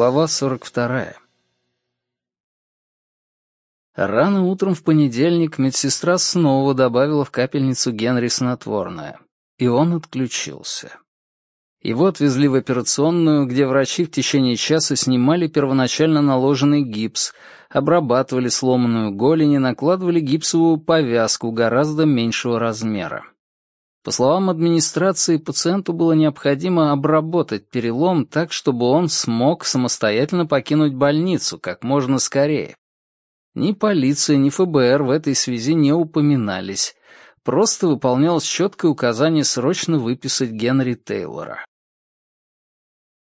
Глава 42. Рано утром в понедельник медсестра снова добавила в капельницу Генри снотворное, и он отключился. Его отвезли в операционную, где врачи в течение часа снимали первоначально наложенный гипс, обрабатывали сломанную голень и накладывали гипсовую повязку гораздо меньшего размера. По словам администрации, пациенту было необходимо обработать перелом так, чтобы он смог самостоятельно покинуть больницу как можно скорее. Ни полиция, ни ФБР в этой связи не упоминались. Просто выполнялось четкое указание срочно выписать Генри Тейлора.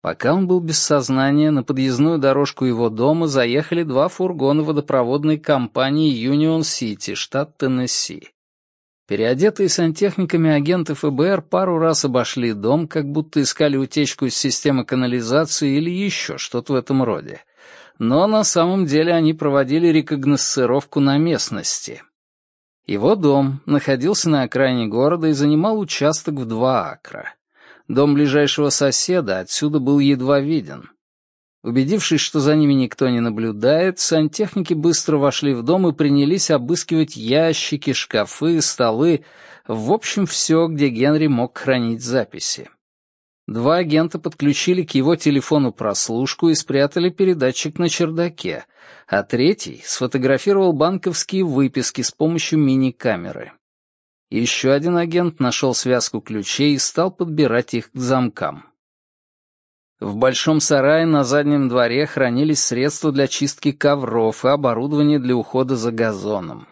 Пока он был без сознания, на подъездную дорожку его дома заехали два фургона водопроводной компании Union City, штат Теннесси. Переодетые сантехниками агенты ФБР пару раз обошли дом, как будто искали утечку из системы канализации или еще что-то в этом роде. Но на самом деле они проводили рекогносцировку на местности. Его дом находился на окраине города и занимал участок в два акра. Дом ближайшего соседа отсюда был едва виден. Убедившись, что за ними никто не наблюдает, сантехники быстро вошли в дом и принялись обыскивать ящики, шкафы, столы, в общем, все, где Генри мог хранить записи. Два агента подключили к его телефону прослушку и спрятали передатчик на чердаке, а третий сфотографировал банковские выписки с помощью мини-камеры. Еще один агент нашел связку ключей и стал подбирать их к замкам. В большом сарае на заднем дворе хранились средства для чистки ковров и оборудование для ухода за газоном.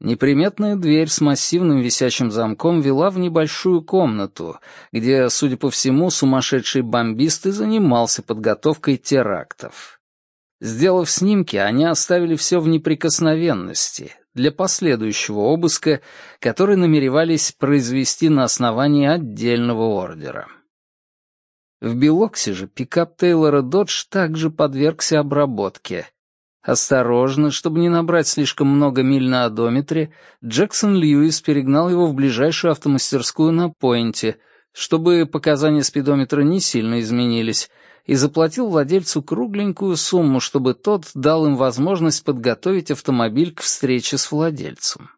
Неприметная дверь с массивным висячим замком вела в небольшую комнату, где, судя по всему, сумасшедший бомбист и занимался подготовкой терактов. Сделав снимки, они оставили все в неприкосновенности, для последующего обыска, который намеревались произвести на основании отдельного ордера. В Белоксе же пикап Тейлора Додж также подвергся обработке. Осторожно, чтобы не набрать слишком много миль на одометре, Джексон Льюис перегнал его в ближайшую автомастерскую на Пойнте, чтобы показания спидометра не сильно изменились, и заплатил владельцу кругленькую сумму, чтобы тот дал им возможность подготовить автомобиль к встрече с владельцем.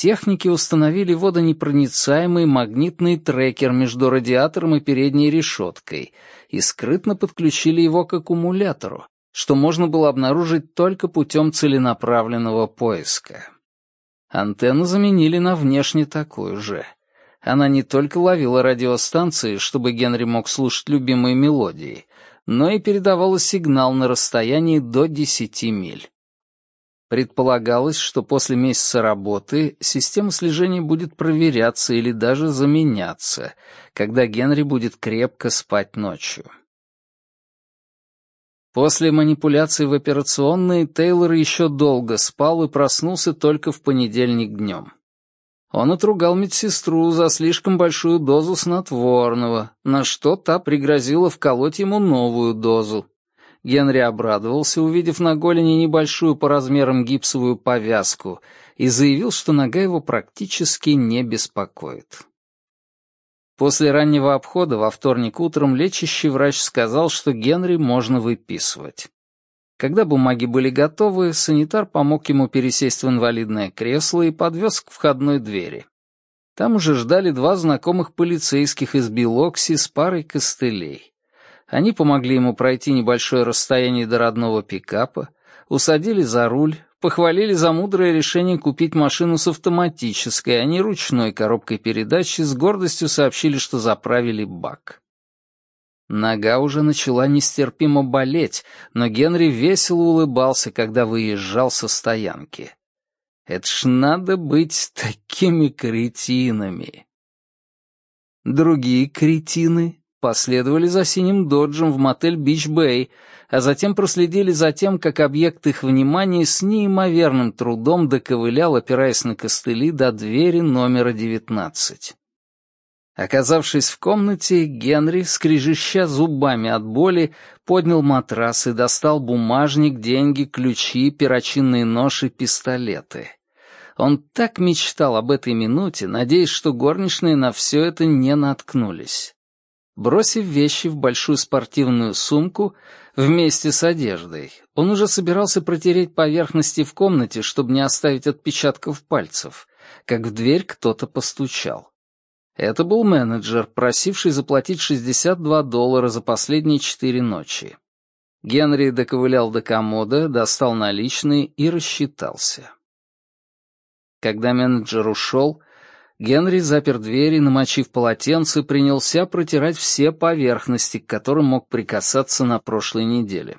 Техники установили водонепроницаемый магнитный трекер между радиатором и передней решеткой и скрытно подключили его к аккумулятору, что можно было обнаружить только путем целенаправленного поиска. Антенну заменили на внешне такую же — она не только ловила радиостанции, чтобы Генри мог слушать любимые мелодии, но и передавала сигнал на расстоянии до 10 миль. Предполагалось, что после месяца работы система слежения будет проверяться или даже заменяться, когда Генри будет крепко спать ночью. После манипуляций в операционной Тейлор еще долго спал и проснулся только в понедельник днем. Он отругал медсестру за слишком большую дозу снотворного, на что та пригрозила вколоть ему новую дозу. Генри обрадовался, увидев на голени небольшую по размерам гипсовую повязку, и заявил, что нога его практически не беспокоит. После раннего обхода во вторник утром лечащий врач сказал, что Генри можно выписывать. Когда бумаги были готовы, санитар помог ему пересесть в инвалидное кресло и подвез к входной двери. Там уже ждали два знакомых полицейских из Билокси с парой костылей. Они помогли ему пройти небольшое расстояние до родного пикапа, усадили за руль, похвалили за мудрое решение купить машину с автоматической, а не ручной коробкой передач и с гордостью сообщили, что заправили бак. Нога уже начала нестерпимо болеть, но Генри весело улыбался, когда выезжал со стоянки. Это ж надо быть такими кретинами. Другие кретины последовали за синим доджем в мотель Бич-Бэй, а затем проследили за тем, как объект их внимания с неимоверным трудом доковылял, опираясь на костыли, до двери номера девятнадцать. Оказавшись в комнате, Генри, скрежеща зубами от боли, поднял матрас и достал бумажник, деньги, ключи, перочинный нож и пистолеты. Он так мечтал об этой минуте, надеясь, что горничные на все это не наткнулись. Бросив вещи в большую спортивную сумку, Вместе с одеждой. Он уже собирался протереть поверхности в комнате, чтобы не оставить отпечатков пальцев, как в дверь кто-то постучал. Это был менеджер, просивший заплатить 62 доллара за последние четыре ночи. Генри доковылял до комода, достал наличные и рассчитался. Когда менеджер ушел, Генри запер дверь и, намочив полотенце, принялся протирать все поверхности, к которым мог прикасаться на прошлой неделе.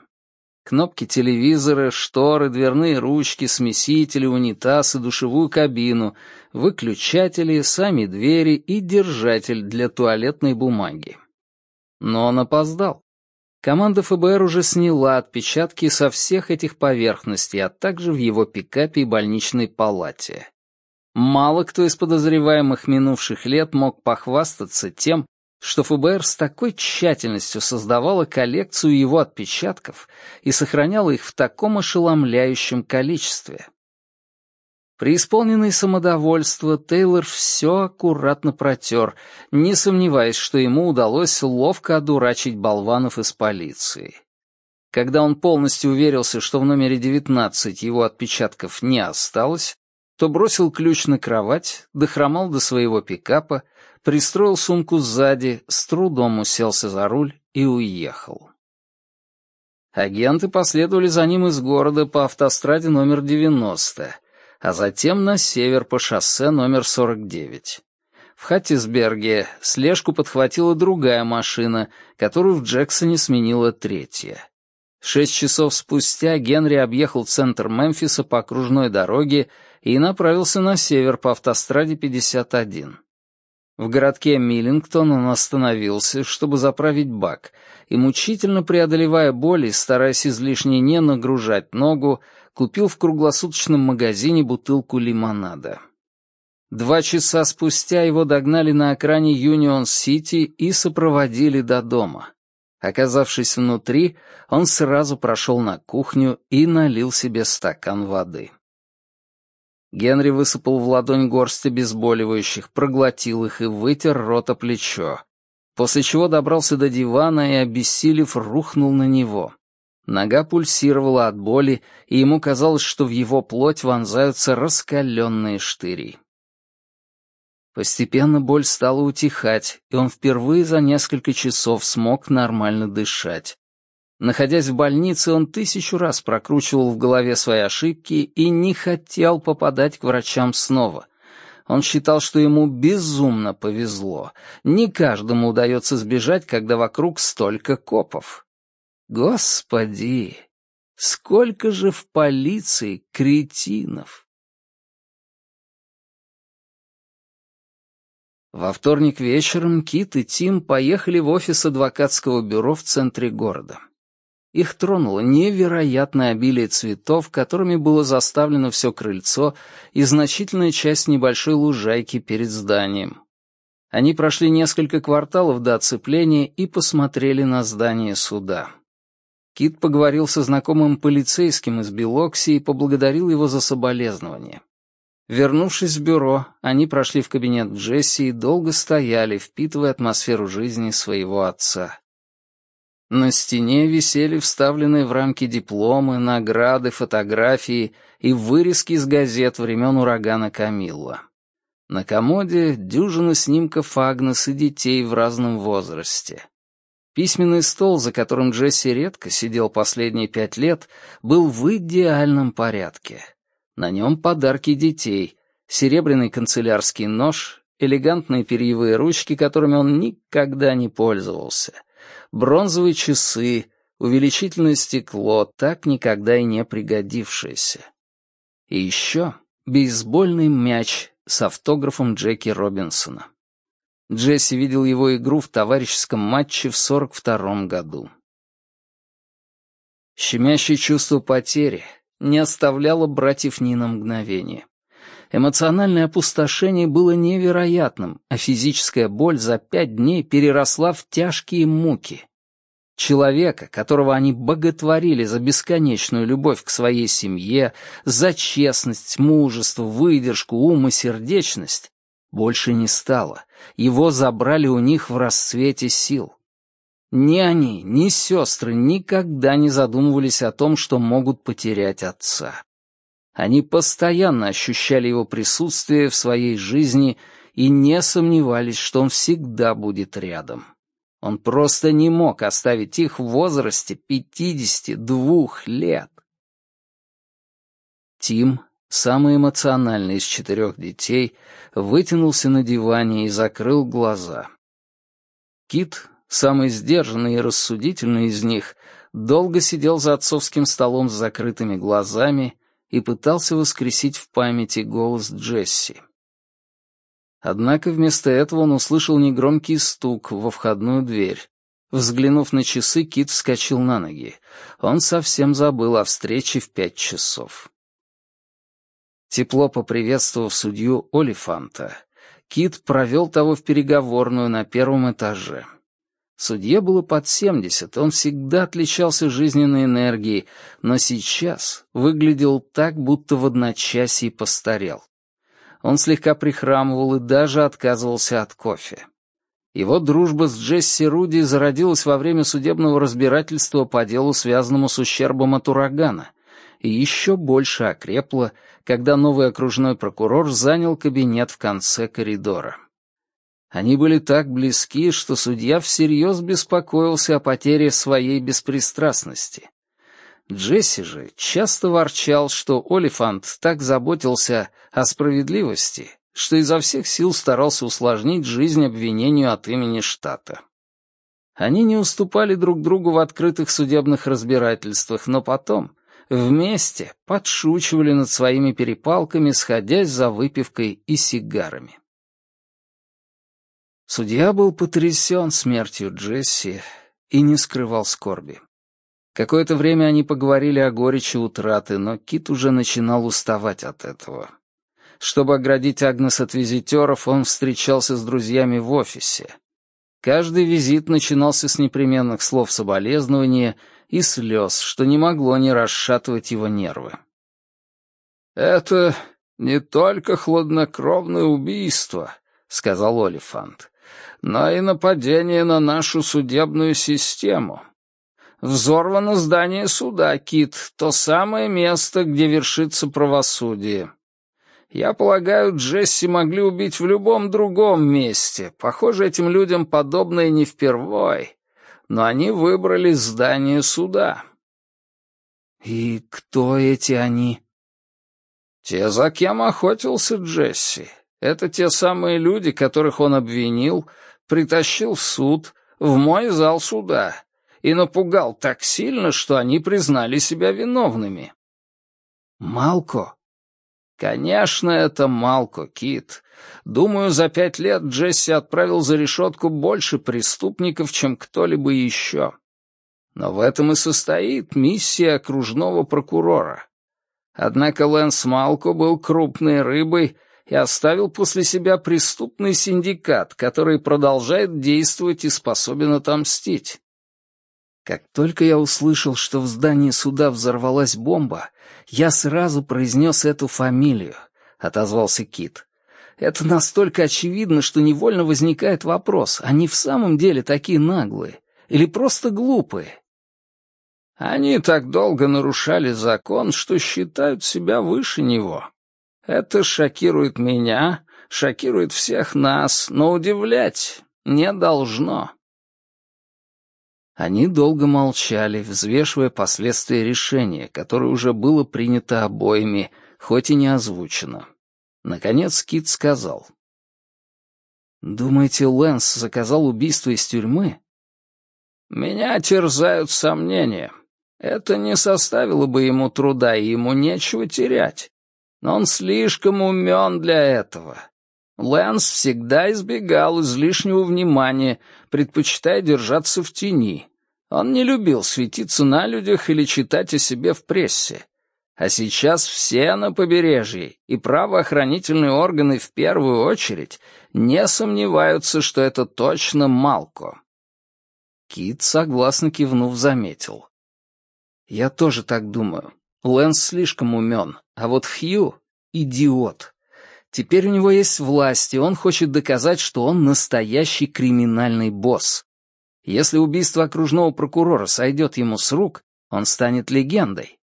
Кнопки телевизора, шторы, дверные ручки, смесители, унитаз и душевую кабину, выключатели, сами двери и держатель для туалетной бумаги. Но он опоздал. Команда ФБР уже сняла отпечатки со всех этих поверхностей, а также в его пикапе и больничной палате. Мало кто из подозреваемых минувших лет мог похвастаться тем, что ФБР с такой тщательностью создавала коллекцию его отпечатков и сохраняла их в таком ошеломляющем количестве. При исполненной самодовольства Тейлор все аккуратно протер, не сомневаясь, что ему удалось ловко одурачить болванов из полиции. Когда он полностью уверился, что в номере 19 его отпечатков не осталось, то бросил ключ на кровать, дохромал до своего пикапа, пристроил сумку сзади, с трудом уселся за руль и уехал. Агенты последовали за ним из города по автостраде номер 90, а затем на север по шоссе номер 49. В Хаттисберге слежку подхватила другая машина, которую в Джексоне сменила третья. Шесть часов спустя Генри объехал центр Мемфиса по окружной дороге и направился на север по автостраде 51. В городке Миллингтон он остановился, чтобы заправить бак, и, мучительно преодолевая боль стараясь излишне не нагружать ногу, купил в круглосуточном магазине бутылку лимонада. Два часа спустя его догнали на окраине Юнион-Сити и сопроводили до дома. Оказавшись внутри, он сразу прошел на кухню и налил себе стакан воды. Генри высыпал в ладонь горсть обезболивающих, проглотил их и вытер рот о плечо, после чего добрался до дивана и, обессилев, рухнул на него. Нога пульсировала от боли, и ему казалось, что в его плоть вонзаются раскаленные штыри. Постепенно боль стала утихать, и он впервые за несколько часов смог нормально дышать. Находясь в больнице, он тысячу раз прокручивал в голове свои ошибки и не хотел попадать к врачам снова. Он считал, что ему безумно повезло. Не каждому удается сбежать, когда вокруг столько копов. Господи, сколько же в полиции кретинов! Во вторник вечером Кит и Тим поехали в офис адвокатского бюро в центре города. Их тронуло невероятное обилие цветов, которыми было заставлено все крыльцо и значительная часть небольшой лужайки перед зданием. Они прошли несколько кварталов до оцепления и посмотрели на здание суда. Кит поговорил со знакомым полицейским из Белокси и поблагодарил его за соболезнование. Вернувшись в бюро, они прошли в кабинет Джесси и долго стояли, впитывая атмосферу жизни своего отца. На стене висели вставленные в рамки дипломы, награды, фотографии и вырезки из газет времен урагана Камилла. На комоде дюжина снимков Агнес и детей в разном возрасте. Письменный стол, за которым Джесси редко сидел последние пять лет, был в идеальном порядке. На нем подарки детей, серебряный канцелярский нож, элегантные перьевые ручки, которыми он никогда не пользовался, бронзовые часы, увеличительное стекло, так никогда и не пригодившееся. И еще бейсбольный мяч с автографом Джеки Робинсона. Джесси видел его игру в товарищеском матче в 42-м году. Щемящее чувство потери не оставляло братьев ни на мгновение. Эмоциональное опустошение было невероятным, а физическая боль за пять дней переросла в тяжкие муки. Человека, которого они боготворили за бесконечную любовь к своей семье, за честность, мужество, выдержку, ум и сердечность, больше не стало. Его забрали у них в расцвете сил. Ни они, ни сестры никогда не задумывались о том, что могут потерять отца. Они постоянно ощущали его присутствие в своей жизни и не сомневались, что он всегда будет рядом. Он просто не мог оставить их в возрасте 52 лет. Тим, самый эмоциональный из четырех детей, вытянулся на диване и закрыл глаза. Кит, самый сдержанный и рассудительный из них, долго сидел за отцовским столом с закрытыми глазами и пытался воскресить в памяти голос Джесси. Однако вместо этого он услышал негромкий стук во входную дверь. Взглянув на часы, Кит вскочил на ноги. Он совсем забыл о встрече в пять часов. Тепло поприветствовав судью Олифанта, Кит провел того в переговорную на первом этаже. Судье было под семьдесят, он всегда отличался жизненной энергией, но сейчас выглядел так, будто в одночасье постарел. Он слегка прихрамывал и даже отказывался от кофе. Его дружба с Джесси Руди зародилась во время судебного разбирательства по делу, связанному с ущербом от урагана, и еще больше окрепла, когда новый окружной прокурор занял кабинет в конце коридора. Они были так близки, что судья всерьез беспокоился о потере своей беспристрастности. Джесси же часто ворчал, что Олифант так заботился о справедливости, что изо всех сил старался усложнить жизнь обвинению от имени штата. Они не уступали друг другу в открытых судебных разбирательствах, но потом вместе подшучивали над своими перепалками, сходясь за выпивкой и сигарами. Судья был потрясен смертью Джесси и не скрывал скорби. Какое-то время они поговорили о горечи утраты, но Кит уже начинал уставать от этого. Чтобы оградить Агнес от визитеров, он встречался с друзьями в офисе. Каждый визит начинался с непременных слов соболезнования и слез, что не могло не расшатывать его нервы. «Это не только хладнокровное убийство», — сказал Олифант но и нападение на нашу судебную систему. Взорвано здание суда, Кит, то самое место, где вершится правосудие. Я полагаю, Джесси могли убить в любом другом месте. Похоже, этим людям подобное не впервой. Но они выбрали здание суда. И кто эти они? Те, за кем охотился Джесси. Это те самые люди, которых он обвинил, притащил в суд, в мой зал суда, и напугал так сильно, что они признали себя виновными. Малко? Конечно, это Малко, Кит. Думаю, за пять лет Джесси отправил за решетку больше преступников, чем кто-либо еще. Но в этом и состоит миссия окружного прокурора. Однако Лэнс Малко был крупной рыбой и оставил после себя преступный синдикат, который продолжает действовать и способен отомстить. Как только я услышал, что в здании суда взорвалась бомба, я сразу произнес эту фамилию, — отозвался Кит. Это настолько очевидно, что невольно возникает вопрос, они в самом деле такие наглые или просто глупые? Они так долго нарушали закон, что считают себя выше него, это шокирует меня, шокирует всех нас, но удивлять не должно. Они долго молчали, взвешивая последствия решения, которое уже было принято обоими, хоть и не озвучено. Наконец Кит сказал. «Думаете, Лэнс заказал убийство из тюрьмы?» «Меня терзают сомнения. Это не составило бы ему труда, и ему нечего терять. Но он слишком умен для этого. Лэнс всегда избегал излишнего внимания, предпочитая держаться в тени. Он не любил светиться на людях или читать о себе в прессе. А сейчас все на побережье, и правоохранительные органы в первую очередь не сомневаются, что это точно Малко. Кит, согласно кивнув, заметил. «Я тоже так думаю. Лэнс слишком умен, а вот Хью — идиот. Теперь у него есть власть, и он хочет доказать, что он настоящий криминальный босс. Если убийство окружного прокурора сойдет ему с рук, он станет легендой.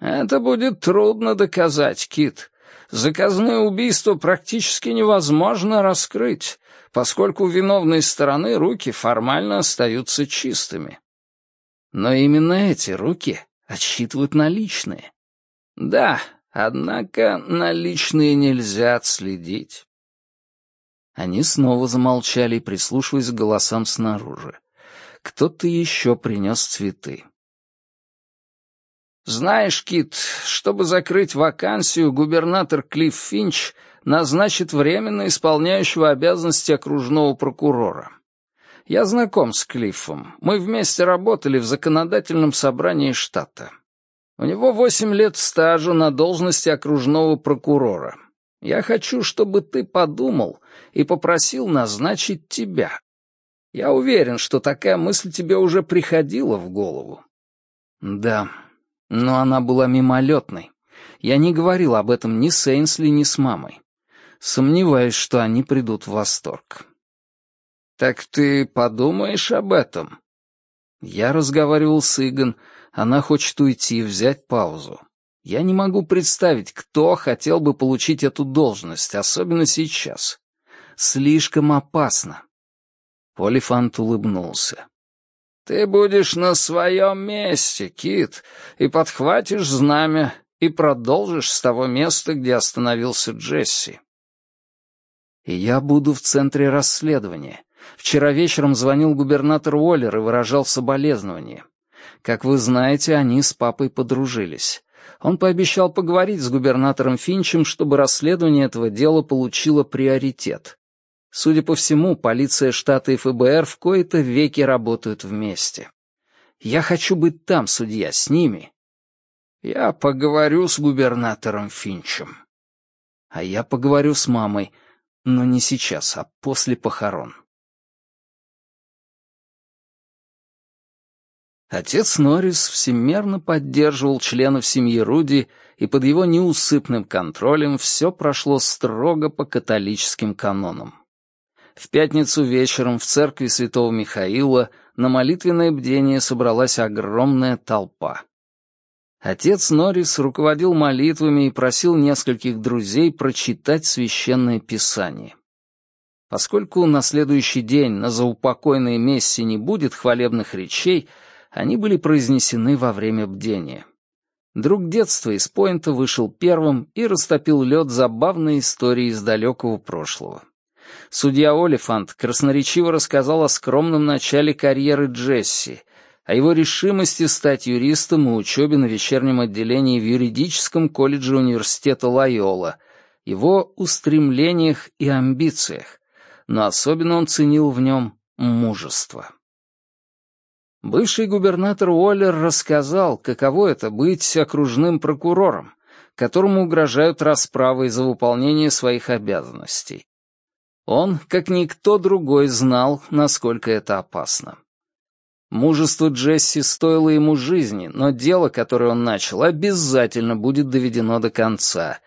Это будет трудно доказать, Кит. Заказное убийство практически невозможно раскрыть, поскольку у виновной стороны руки формально остаются чистыми. Но именно эти руки отсчитывают наличные. Да, однако наличные нельзя отследить. Они снова замолчали, прислушиваясь к голосам снаружи. Кто-то еще принес цветы. «Знаешь, Кит, чтобы закрыть вакансию, губернатор Клифф Финч назначит временно исполняющего обязанности окружного прокурора. Я знаком с Клиффом. Мы вместе работали в законодательном собрании штата. У него восемь лет стажа на должности окружного прокурора. Я хочу, чтобы ты подумал и попросил назначить тебя. Я уверен, что такая мысль тебе уже приходила в голову. Да, но она была мимолетной. Я не говорил об этом ни с Эйнсли, ни с мамой. Сомневаюсь, что они придут в восторг. «Так ты подумаешь об этом?» Я разговаривал с Игон, она хочет уйти, взять паузу. Я не могу представить, кто хотел бы получить эту должность, особенно сейчас. Слишком опасно. Полифант улыбнулся. «Ты будешь на своем месте, Кит, и подхватишь знамя, и продолжишь с того места, где остановился Джесси». «И я буду в центре расследования. Вчера вечером звонил губернатор Уоллер и выражал соболезнования. Как вы знаете, они с папой подружились. Он пообещал поговорить с губернатором Финчем, чтобы расследование этого дела получило приоритет. Судя по всему, полиция штата и ФБР в кои-то веки работают вместе. Я хочу быть там, судья, с ними. Я поговорю с губернатором Финчем. А я поговорю с мамой, но не сейчас, а после похорон. Отец Норрис всемерно поддерживал членов семьи Руди, и под его неусыпным контролем все прошло строго по католическим канонам. В пятницу вечером в церкви святого Михаила на молитвенное бдение собралась огромная толпа. Отец Норрис руководил молитвами и просил нескольких друзей прочитать священное писание. Поскольку на следующий день на заупокойной мессе не будет хвалебных речей, они были произнесены во время бдения. Друг детства из Пойнта вышел первым и растопил лед забавной истории из далекого прошлого. Судья Олифант красноречиво рассказал о скромном начале карьеры Джесси, о его решимости стать юристом и учебе на вечернем отделении в юридическом колледже университета Лайола, его устремлениях и амбициях, но особенно он ценил в нем мужество. Бывший губернатор Уоллер рассказал, каково это быть окружным прокурором, которому угрожают расправой за выполнение своих обязанностей. Он, как никто другой, знал, насколько это опасно. Мужество Джесси стоило ему жизни, но дело, которое он начал, обязательно будет доведено до конца,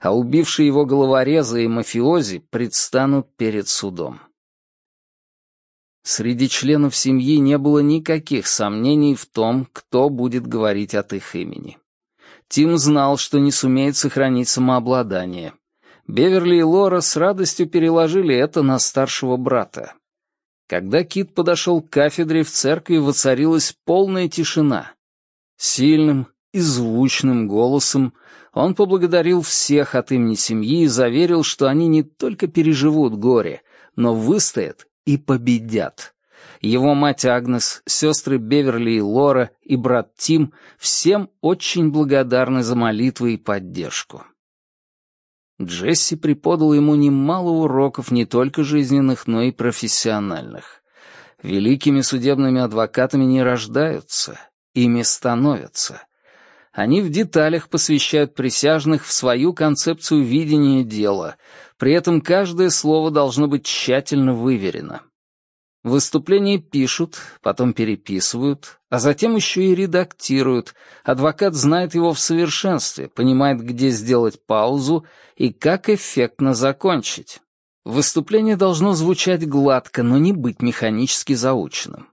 а убившие его головорезы и мафиози предстанут перед судом. Среди членов семьи не было никаких сомнений в том, кто будет говорить от их имени. Тим знал, что не сумеет сохранить самообладание. Беверли и Лора с радостью переложили это на старшего брата. Когда Кит подошел к кафедре, в церкви воцарилась полная тишина. Сильным и звучным голосом он поблагодарил всех от имени семьи и заверил, что они не только переживут горе, но выстоят и победят. Его мать Агнес, сестры Беверли и Лора и брат Тим всем очень благодарны за молитвы и поддержку. Джесси преподал ему немало уроков не только жизненных, но и профессиональных. Великими судебными адвокатами не рождаются, ими становятся. Они в деталях посвящают присяжных в свою концепцию видения дела, при этом каждое слово должно быть тщательно выверено. Выступление пишут, потом переписывают, а затем еще и редактируют. Адвокат знает его в совершенстве, понимает, где сделать паузу и как эффектно закончить. Выступление должно звучать гладко, но не быть механически заученным.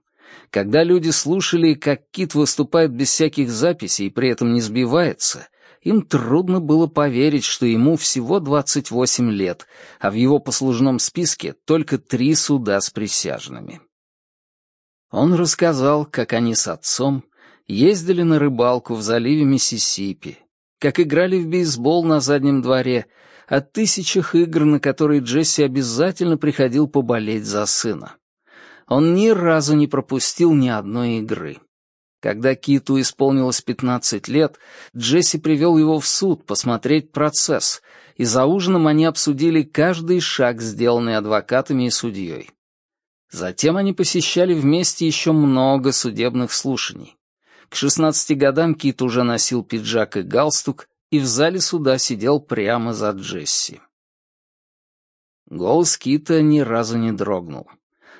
Когда люди слушали, как Кит выступает без всяких записей и при этом не сбивается, им трудно было поверить, что ему всего 28 лет, а в его послужном списке только три суда с присяжными. Он рассказал, как они с отцом ездили на рыбалку в заливе Миссисипи, как играли в бейсбол на заднем дворе, о тысячах игр, на которые Джесси обязательно приходил поболеть за сына. Он ни разу не пропустил ни одной игры. Когда Киту исполнилось 15 лет, Джесси привел его в суд посмотреть процесс, и за ужином они обсудили каждый шаг, сделанный адвокатами и судьей. Затем они посещали вместе еще много судебных слушаний. К 16 годам Кит уже носил пиджак и галстук, и в зале суда сидел прямо за Джесси. Голос Кита ни разу не дрогнул.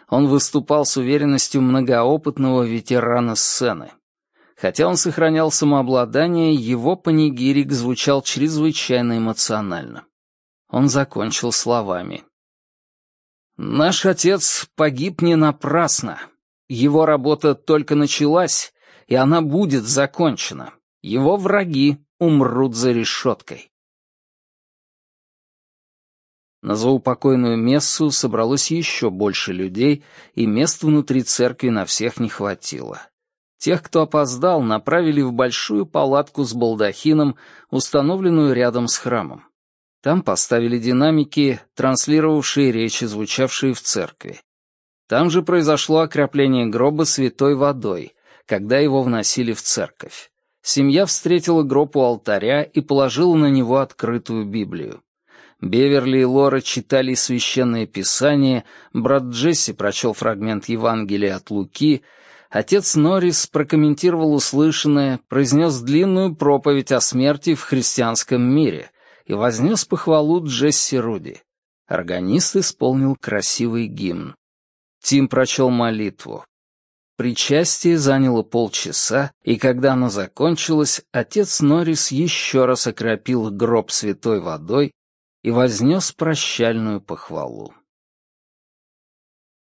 Он выступал с уверенностью многоопытного ветерана сцены. Хотя он сохранял самообладание, его панигирик звучал чрезвычайно эмоционально. Он закончил словами. «Наш отец погиб не напрасно. Его работа только началась, и она будет закончена. Его враги умрут за решеткой. На заупокойную мессу собралось еще больше людей, и мест внутри церкви на всех не хватило. Тех, кто опоздал, направили в большую палатку с балдахином, установленную рядом с храмом. Там поставили динамики, транслировавшие речи, звучавшие в церкви. Там же произошло окропление гроба святой водой, когда его вносили в церковь. Семья встретила гроб у алтаря и положила на него открытую Библию. Беверли и Лора читали священное писание, брат Джесси прочел фрагмент Евангелия от Луки, отец Норрис прокомментировал услышанное, произнес длинную проповедь о смерти в христианском мире и вознес похвалу Джесси Руди. Органист исполнил красивый гимн. Тим прочел молитву. Причастие заняло полчаса, и когда оно закончилось, отец Норрис еще раз окропил гроб святой водой и вознес прощальную похвалу.